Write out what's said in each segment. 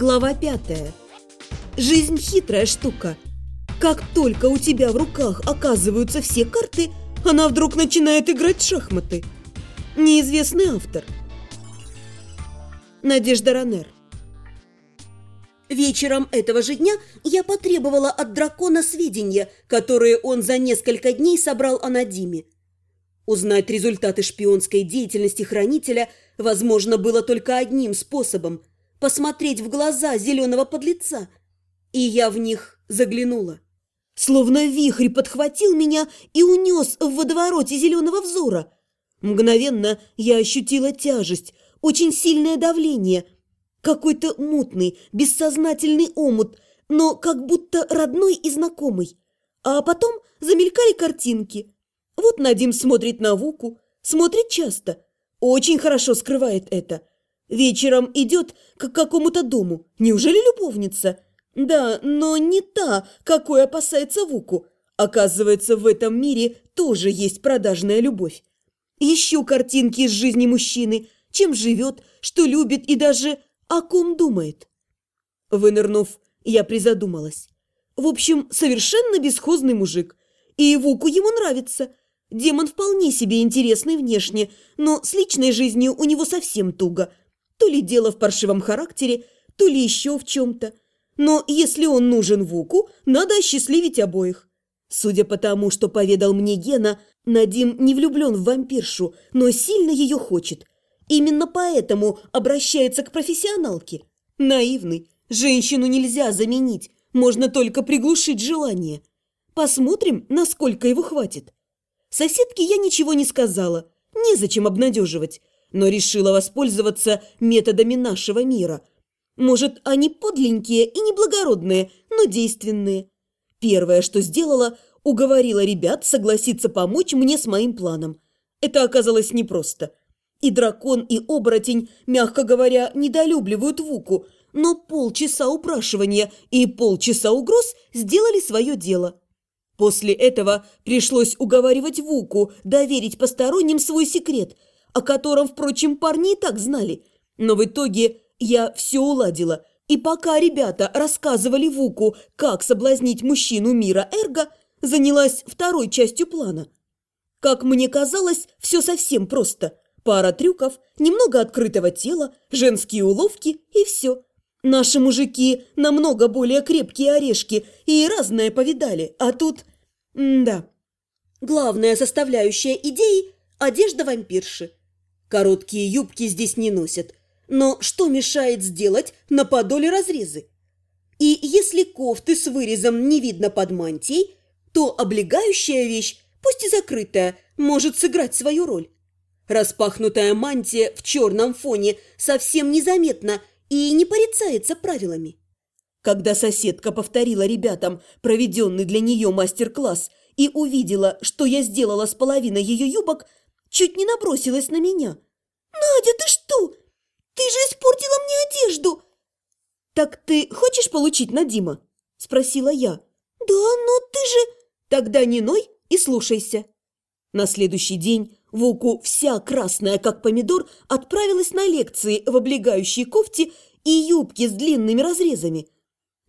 Глава пятая. Жизнь хитрая штука. Как только у тебя в руках оказываются все карты, она вдруг начинает играть в шахматы. Неизвестный автор. Надежда Ранер. Вечером этого же дня я потребовала от дракона сведения, которые он за несколько дней собрал о Надиме. Узнать результаты шпионской деятельности хранителя возможно было только одним способом – посмотреть в глаза зеленого подлеца. И я в них заглянула. Словно вихрь подхватил меня и унес в водовороте зеленого взора. Мгновенно я ощутила тяжесть, очень сильное давление – какой-то мутный, бессознательный омут, но как будто родной и знакомый. А потом замелькали картинки. Вот Надим смотрит на Вуку, смотрит часто, очень хорошо скрывает это. Вечером идет к какому-то дому. Неужели любовница? Да, но не та, какой опасается Вуку. Оказывается, в этом мире тоже есть продажная любовь. Ищу картинки из жизни мужчины, чем живет, что любит и даже о ком думает? Вынырнув, я призадумалась. В общем, совершенно бесхозный мужик. И Вуку ему нравится. Демон вполне себе интересный внешне, но с личной жизнью у него совсем туго. То ли дело в паршивом характере, то ли еще в чем-то. Но если он нужен Вуку, надо осчастливить обоих. Судя по тому, что поведал мне Гена, Надим не влюблен в вампиршу, но сильно ее хочет – Именно поэтому обращается к профессионалке. Наивный. Женщину нельзя заменить, можно только приглушить желание. Посмотрим, насколько его хватит. Соседке я ничего не сказала, незачем обнадеживать, но решила воспользоваться методами нашего мира. Может, они подленькие и неблагородные, но действенные. Первое, что сделала, уговорила ребят согласиться помочь мне с моим планом. Это оказалось непросто – и дракон, и оборотень, мягко говоря, недолюбливают Вуку, но полчаса упрашивания и полчаса угроз сделали свое дело. После этого пришлось уговаривать Вуку доверить посторонним свой секрет, о котором, впрочем, парни так знали. Но в итоге я все уладила, и пока ребята рассказывали Вуку, как соблазнить мужчину мира Эрго, занялась второй частью плана. Как мне казалось, все совсем просто – Пара трюков, немного открытого тела, женские уловки и все. Наши мужики намного более крепкие орешки и разное повидали, а тут... М да. Главная составляющая идеи – одежда вампирши. Короткие юбки здесь не носят. Но что мешает сделать на подоле разрезы? И если кофты с вырезом не видно под мантией, то облегающая вещь, пусть и закрытая, может сыграть свою роль. Распахнутая мантия в черном фоне совсем незаметна и не порицается правилами. Когда соседка повторила ребятам проведенный для нее мастер-класс и увидела, что я сделала с половиной ее юбок, чуть не набросилась на меня. «Надя, ты что? Ты же испортила мне одежду!» «Так ты хочешь получить Надима?» – спросила я. «Да, но ты же...» «Тогда не ной и слушайся». На следующий день Вуку, вся красная, как помидор, отправилась на лекции в облегающей кофте и юбке с длинными разрезами.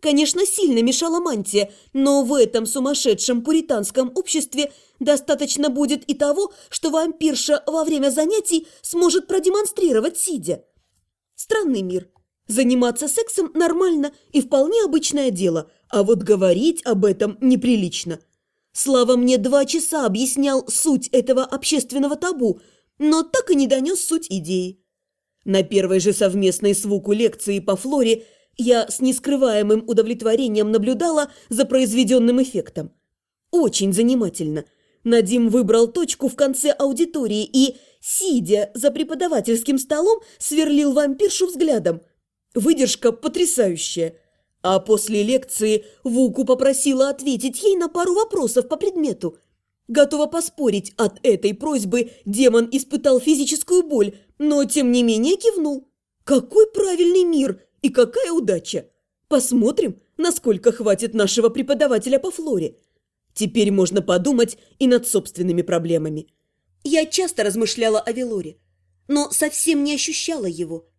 Конечно, сильно мешала мантия, но в этом сумасшедшем пуританском обществе достаточно будет и того, что вампирша во время занятий сможет продемонстрировать сидя. Странный мир. Заниматься сексом нормально и вполне обычное дело, а вот говорить об этом неприлично – Слава мне два часа объяснял суть этого общественного табу, но так и не донес суть идеи. На первой же совместной с Вуку лекции по флоре я с нескрываемым удовлетворением наблюдала за произведенным эффектом. Очень занимательно. Надим выбрал точку в конце аудитории и, сидя за преподавательским столом, сверлил вампиршу взглядом. Выдержка потрясающая – а после лекции Вуку попросила ответить ей на пару вопросов по предмету. Готова поспорить, от этой просьбы демон испытал физическую боль, но тем не менее кивнул. Какой правильный мир и какая удача! Посмотрим, насколько хватит нашего преподавателя по флоре. Теперь можно подумать и над собственными проблемами. Я часто размышляла о Велоре, но совсем не ощущала его.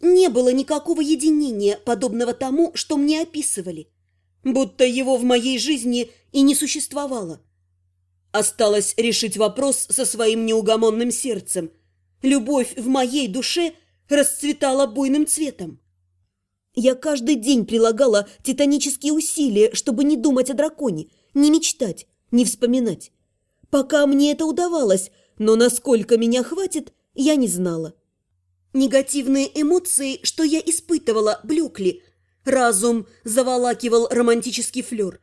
Не было никакого единения, подобного тому, что мне описывали. Будто его в моей жизни и не существовало. Осталось решить вопрос со своим неугомонным сердцем. Любовь в моей душе расцветала буйным цветом. Я каждый день прилагала титанические усилия, чтобы не думать о драконе, не мечтать, не вспоминать. Пока мне это удавалось, но насколько меня хватит, я не знала. Негативные эмоции, что я испытывала, блекли. Разум заволакивал романтический флер.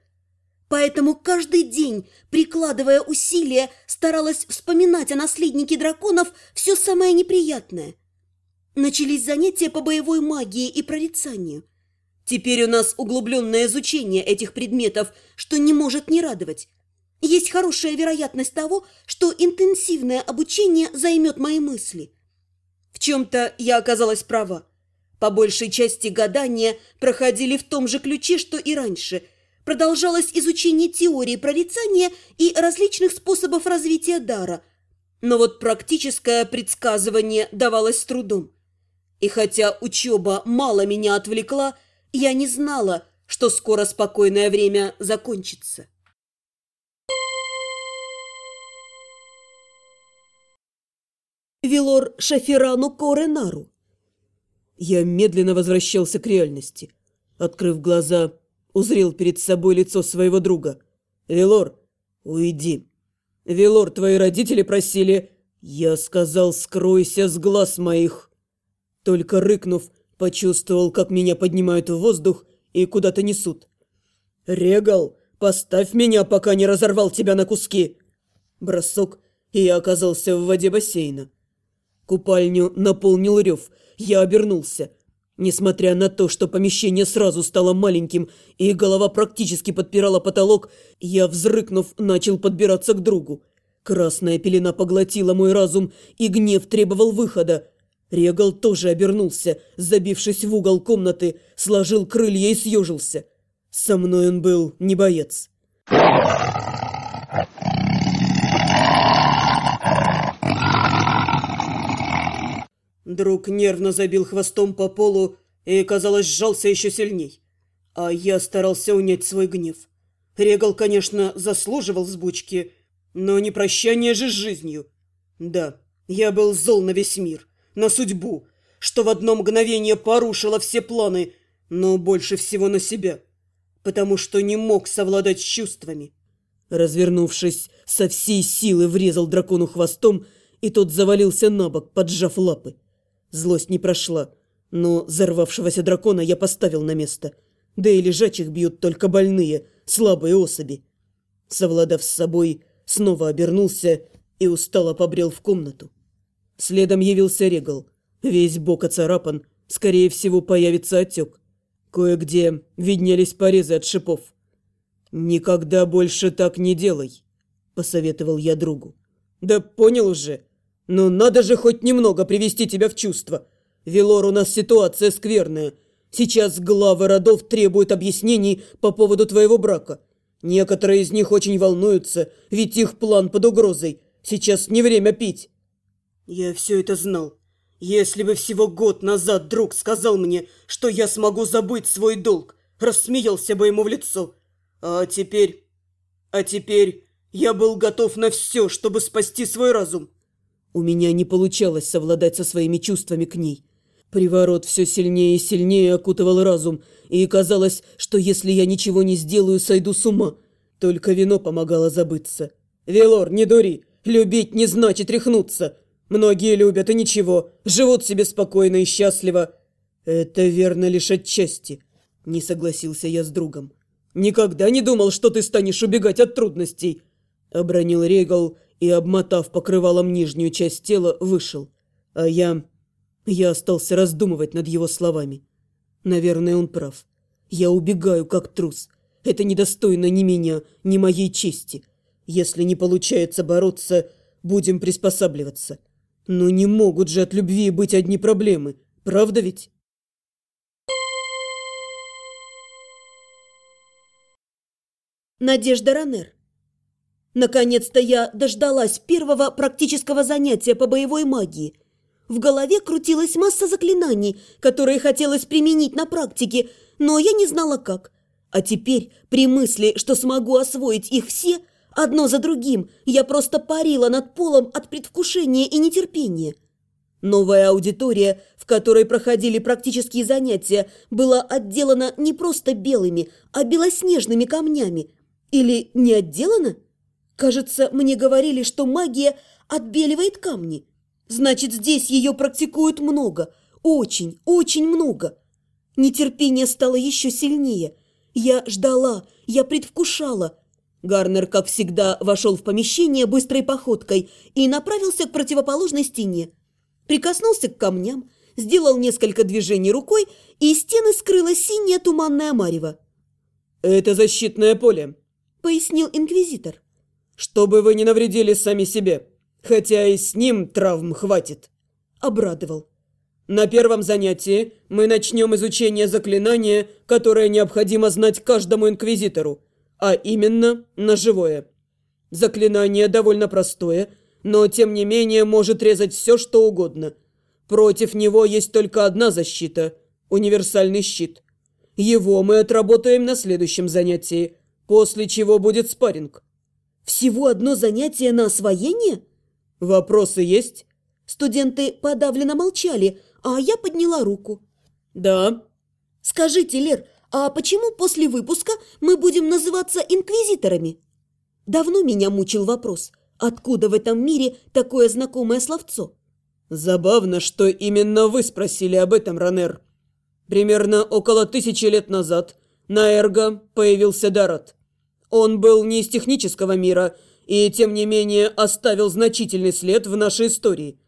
Поэтому каждый день, прикладывая усилия, старалась вспоминать о наследнике драконов все самое неприятное. Начались занятия по боевой магии и прорицанию. Теперь у нас углубленное изучение этих предметов, что не может не радовать. Есть хорошая вероятность того, что интенсивное обучение займет мои мысли. В чем-то я оказалась права. По большей части гадания проходили в том же ключе, что и раньше. Продолжалось изучение теории прорицания и различных способов развития дара. Но вот практическое предсказывание давалось с трудом. И хотя учеба мало меня отвлекла, я не знала, что скоро спокойное время закончится. Велор Шафирану Коренару. Я медленно возвращался к реальности. Открыв глаза, узрел перед собой лицо своего друга. «Велор, уйди!» «Велор, твои родители просили...» «Я сказал, скройся с глаз моих!» Только рыкнув, почувствовал, как меня поднимают в воздух и куда-то несут. «Регал, поставь меня, пока не разорвал тебя на куски!» Бросок, и я оказался в воде бассейна. Купальню наполнил рев. Я обернулся. Несмотря на то, что помещение сразу стало маленьким и голова практически подпирала потолок, я, взрыкнув, начал подбираться к другу. Красная пелена поглотила мой разум, и гнев требовал выхода. Регал тоже обернулся, забившись в угол комнаты, сложил крылья и съежился. Со мной он был не боец. Друг нервно забил хвостом по полу и, казалось, сжался еще сильней. А я старался унять свой гнев. Регал, конечно, заслуживал сбучки, но не прощание же с жизнью. Да, я был зол на весь мир, на судьбу, что в одно мгновение порушило все планы, но больше всего на себя, потому что не мог совладать с чувствами. Развернувшись, со всей силы врезал дракону хвостом, и тот завалился на бок, поджав лапы. Злость не прошла, но взорвавшегося дракона я поставил на место. Да и лежачих бьют только больные, слабые особи. Совладав с собой, снова обернулся и устало побрел в комнату. Следом явился Регал. Весь бок оцарапан, скорее всего, появится отек. Кое-где виднелись порезы от шипов. «Никогда больше так не делай», — посоветовал я другу. «Да понял уже», но надо же хоть немного привести тебя в чувство. Велор, у нас ситуация скверная. Сейчас главы родов требуют объяснений по поводу твоего брака. Некоторые из них очень волнуются, ведь их план под угрозой. Сейчас не время пить. Я все это знал. Если бы всего год назад друг сказал мне, что я смогу забыть свой долг, рассмеялся бы ему в лицо. А теперь... А теперь я был готов на все, чтобы спасти свой разум. У меня не получалось совладать со своими чувствами к ней. Приворот все сильнее и сильнее окутывал разум, и казалось, что если я ничего не сделаю, сойду с ума. Только вино помогало забыться. «Велор, не дури! Любить не значит рехнуться! Многие любят и ничего, живут себе спокойно и счастливо!» «Это верно лишь отчасти», — не согласился я с другом. «Никогда не думал, что ты станешь убегать от трудностей», — обронил Регал, и, обмотав покрывалом нижнюю часть тела, вышел. А я... Я остался раздумывать над его словами. Наверное, он прав. Я убегаю, как трус. Это недостойно ни меня, ни моей чести. Если не получается бороться, будем приспосабливаться. Но не могут же от любви быть одни проблемы, правда ведь? Надежда Ранер Наконец-то я дождалась первого практического занятия по боевой магии. В голове крутилась масса заклинаний, которые хотелось применить на практике, но я не знала как. А теперь, при мысли, что смогу освоить их все, одно за другим, я просто парила над полом от предвкушения и нетерпения. Новая аудитория, в которой проходили практические занятия, была отделана не просто белыми, а белоснежными камнями. Или не отделана? Кажется, мне говорили, что магия отбеливает камни. Значит, здесь ее практикуют много, очень, очень много. Нетерпение стало еще сильнее. Я ждала, я предвкушала. Гарнер, как всегда, вошел в помещение быстрой походкой и направился к противоположной стене. Прикоснулся к камням, сделал несколько движений рукой, и из стены скрылась синяя туманная марево. «Это защитное поле», — пояснил инквизитор. «Чтобы вы не навредили сами себе, хотя и с ним травм хватит», — обрадовал. «На первом занятии мы начнем изучение заклинания, которое необходимо знать каждому инквизитору, а именно ножевое. Заклинание довольно простое — но тем не менее может резать все, что угодно. Против него есть только одна защита – универсальный щит. Его мы отработаем на следующем занятии, после чего будет спарринг. Всего одно занятие на освоение? Вопросы есть? Студенты подавленно молчали, а я подняла руку. Да. Скажите, Лер, а почему после выпуска мы будем называться инквизиторами? Давно меня мучил вопрос – Откуда в этом мире такое знакомое словцо? Забавно, что именно вы спросили об этом, Ранер. Примерно около тысячи лет назад на Эрго появился Дарат. Он был не из технического мира и, тем не менее, оставил значительный след в нашей истории.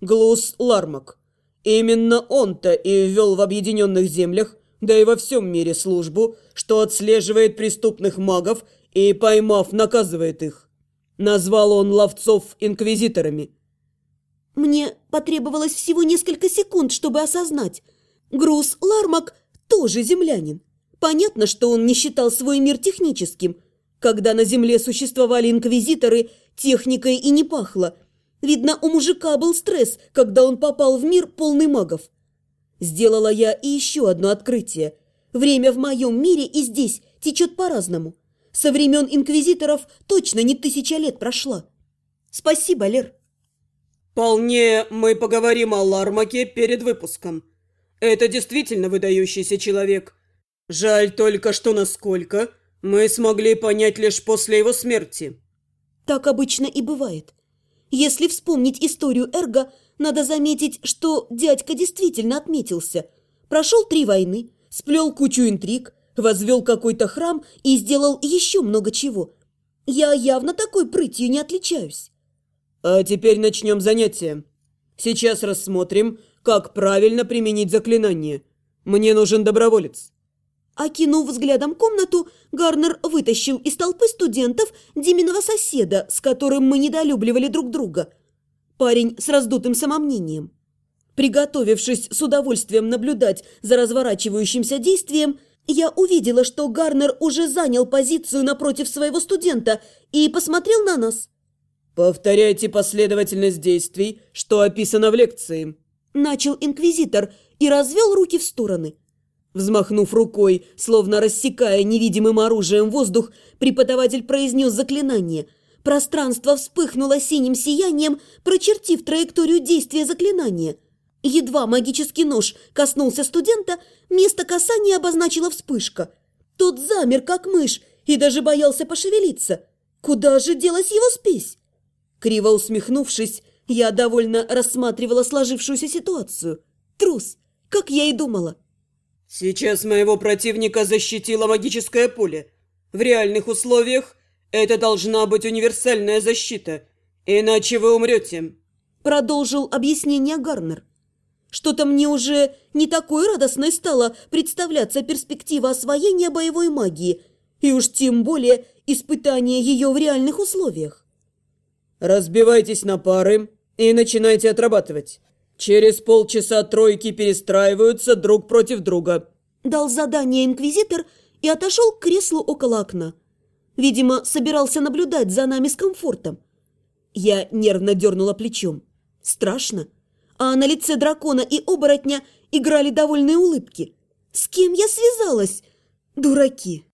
Глус Лармак. Именно он-то и ввел в Объединенных Землях, да и во всем мире службу, что отслеживает преступных магов и, поймав, наказывает их. Назвал он ловцов инквизиторами. Мне потребовалось всего несколько секунд, чтобы осознать. Груз Лармак тоже землянин. Понятно, что он не считал свой мир техническим. Когда на земле существовали инквизиторы, техникой и не пахло. Видно, у мужика был стресс, когда он попал в мир полный магов. Сделала я и еще одно открытие. Время в моем мире и здесь течет по-разному. Со времен инквизиторов точно не тысяча лет прошла. Спасибо, Лер. Вполне мы поговорим о Лармаке перед выпуском. Это действительно выдающийся человек. Жаль только, что насколько мы смогли понять лишь после его смерти. Так обычно и бывает. Если вспомнить историю Эрга, надо заметить, что дядька действительно отметился. Прошел три войны, сплел кучу интриг, возвел какой-то храм и сделал еще много чего. Я явно такой прытью не отличаюсь. А теперь начнем занятие. Сейчас рассмотрим, как правильно применить заклинание. Мне нужен доброволец. Окинув взглядом комнату, Гарнер вытащил из толпы студентов Диминого соседа, с которым мы недолюбливали друг друга. Парень с раздутым самомнением. Приготовившись с удовольствием наблюдать за разворачивающимся действием, я увидела, что Гарнер уже занял позицию напротив своего студента и посмотрел на нас. «Повторяйте последовательность действий, что описано в лекции», – начал инквизитор и развел руки в стороны. Взмахнув рукой, словно рассекая невидимым оружием воздух, преподаватель произнес заклинание. Пространство вспыхнуло синим сиянием, прочертив траекторию действия заклинания – Едва магический нож коснулся студента, место касания обозначила вспышка. Тот замер, как мышь, и даже боялся пошевелиться. Куда же делась его спесь? Криво усмехнувшись, я довольно рассматривала сложившуюся ситуацию. Трус, как я и думала. Сейчас моего противника защитило магическое поле. В реальных условиях это должна быть универсальная защита, иначе вы умрете. Продолжил объяснение Гарнер. Что-то мне уже не такой радостной стала представляться перспектива освоения боевой магии, и уж тем более испытания ее в реальных условиях. «Разбивайтесь на пары и начинайте отрабатывать. Через полчаса тройки перестраиваются друг против друга», дал задание инквизитор и отошел к креслу около окна. Видимо, собирался наблюдать за нами с комфортом. Я нервно дернула плечом. Страшно. а на лице дракона и оборотня играли довольные улыбки. С кем я связалась? Дураки!